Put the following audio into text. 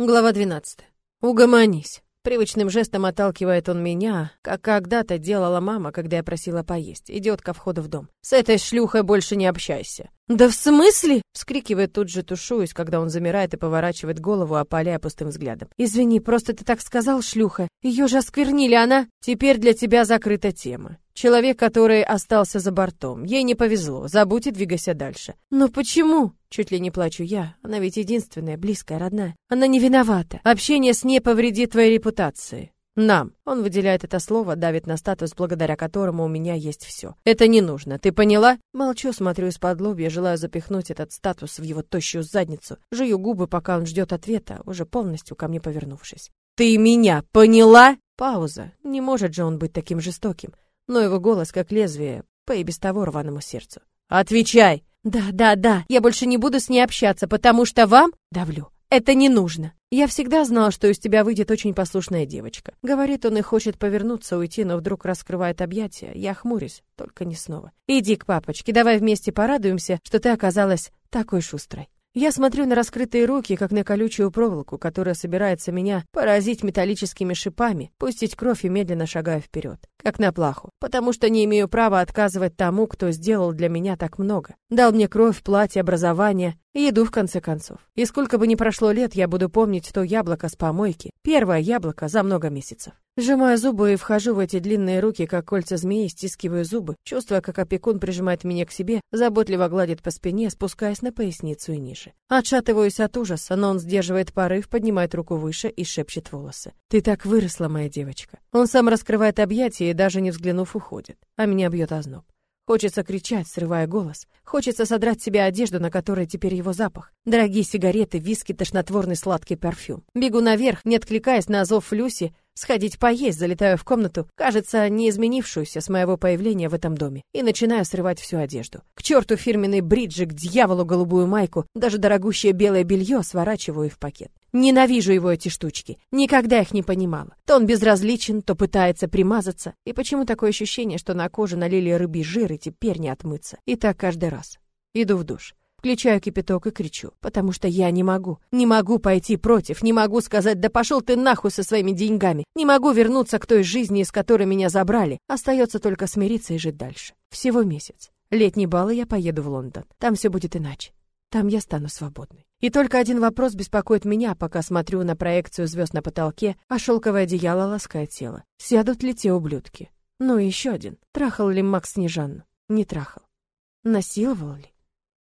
Глава 12. Угомонись. Привычным жестом отталкивает он меня, как когда-то делала мама, когда я просила поесть. Идет ко входу в дом. С этой шлюхой больше не общайся. «Да в смысле?» — вскрикивает тут же, тушуясь, когда он замирает и поворачивает голову, опаляя пустым взглядом. «Извини, просто ты так сказал, шлюха. Ее же осквернили, она...» «Теперь для тебя закрыта тема. Человек, который остался за бортом. Ей не повезло. Забудь и двигайся дальше». «Но почему?» Чуть ли не плачу я. Она ведь единственная, близкая, родная. Она не виновата. Общение с ней повредит твоей репутации. Нам. Он выделяет это слово, давит на статус, благодаря которому у меня есть все. Это не нужно, ты поняла? Молчу, смотрю из-под лобья, желаю запихнуть этот статус в его тощую задницу. Жую губы, пока он ждет ответа, уже полностью ко мне повернувшись. Ты меня поняла? Пауза. Не может же он быть таким жестоким. Но его голос, как лезвие, по и без того рваному сердцу. Отвечай! Да, да, да, я больше не буду с ней общаться, потому что вам... Давлю. Это не нужно. Я всегда знал, что из тебя выйдет очень послушная девочка. Говорит он и хочет повернуться, уйти, но вдруг раскрывает объятия. Я хмурюсь, только не снова. Иди к папочке, давай вместе порадуемся, что ты оказалась такой шустрой. Я смотрю на раскрытые руки, как на колючую проволоку, которая собирается меня поразить металлическими шипами, пустить кровь и медленно шагая вперед, как на плаху, потому что не имею права отказывать тому, кто сделал для меня так много. Дал мне кровь, платье, образование и еду в конце концов. И сколько бы ни прошло лет, я буду помнить то яблоко с помойки, первое яблоко за много месяцев. Сжимаю зубы и вхожу в эти длинные руки, как кольца змеи, стискиваю зубы, чувствуя, как опекун прижимает меня к себе, заботливо гладит по спине, спускаясь на поясницу и ниже. Отшатываюсь от ужаса, но он сдерживает порыв, поднимает руку выше и шепчет волосы. «Ты так выросла, моя девочка». Он сам раскрывает объятия и даже не взглянув уходит, а меня бьет озноб. Хочется кричать, срывая голос. Хочется содрать с себя одежду, на которой теперь его запах. Дорогие сигареты, виски, тошнотворный сладкий парфюм. Бегу наверх, не откликаясь на зов Люси, сходить поесть, залетаю в комнату, кажется, не изменившуюся с моего появления в этом доме, и начинаю срывать всю одежду. К черту фирменный бриджи, к дьяволу голубую майку, даже дорогущее белое белье сворачиваю в пакет. Ненавижу его эти штучки. Никогда их не понимала. То он безразличен, то пытается примазаться. И почему такое ощущение, что на коже налили рыбий жир и теперь не отмыться? И так каждый раз. Иду в душ. Включаю кипяток и кричу, потому что я не могу. Не могу пойти против, не могу сказать «да пошел ты нахуй со своими деньгами». Не могу вернуться к той жизни, из которой меня забрали. Остается только смириться и жить дальше. Всего месяц. Летний бал, и я поеду в Лондон. Там все будет иначе. Там я стану свободной. И только один вопрос беспокоит меня, пока смотрю на проекцию звезд на потолке, а шелковое одеяло ласкает тело. Сядут ли те ублюдки? Ну и еще один. Трахал ли Макс Снежанну? Не трахал. Насиловал ли?